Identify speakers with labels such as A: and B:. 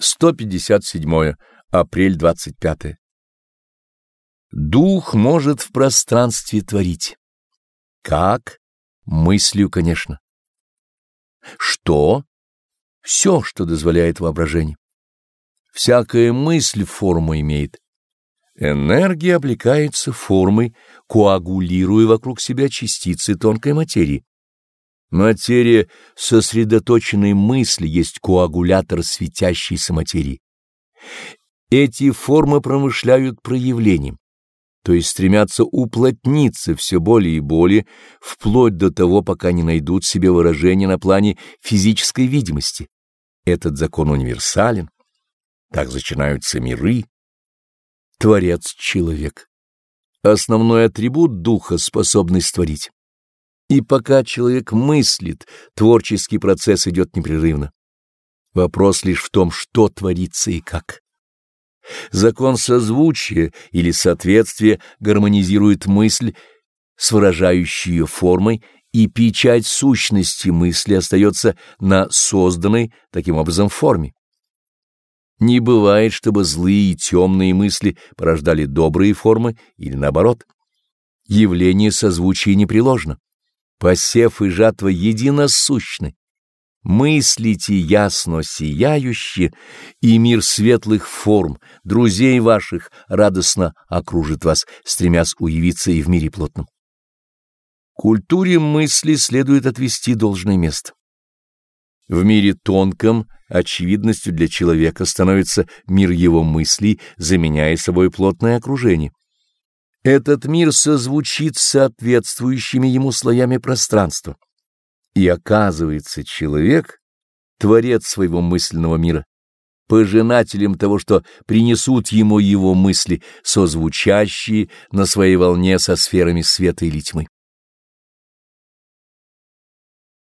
A: 157. Апрель 25. Дух может в пространстве творить. Как? Мыслью, конечно. Что? Все, что дозволяет воображение. Всякая мысль форму имеет. Энергия облекается формой, коагулируя вокруг себя частицы тонкой материи. Материя сосредоточенной мысли есть коагулятор светящейся материи. Эти формы промышляют проявлением, то есть стремятся уплотниться все более и более, вплоть до того, пока не найдут себе выражение на плане физической видимости. Этот закон универсален. Так зачинаются миры. Творец — человек. Основной атрибут духа — способность творить. И пока человек мыслит, творческий процесс идет непрерывно. Вопрос лишь в том, что творится и как. Закон созвучия или соответствия гармонизирует мысль с выражающей ее формой, и печать сущности мысли остается на созданной таким образом форме. Не бывает, чтобы злые и темные мысли порождали добрые формы или наоборот. Явление созвучия непреложно. Посев и жатва единосущны. Мыслите ясно сияюще, и мир светлых форм, друзей ваших, радостно окружит вас, стремясь уявиться и в мире плотном. Культуре мысли следует отвести должное место. В мире тонком очевидностью для человека становится мир его мыслей, заменяя собой плотное окружение. Этот мир созвучит с соответствующими ему слоями пространства. И оказывается, человек — творец своего мысленного мира, пожинателем того, что принесут ему его мысли, созвучащие на своей волне со сферами света или тьмы.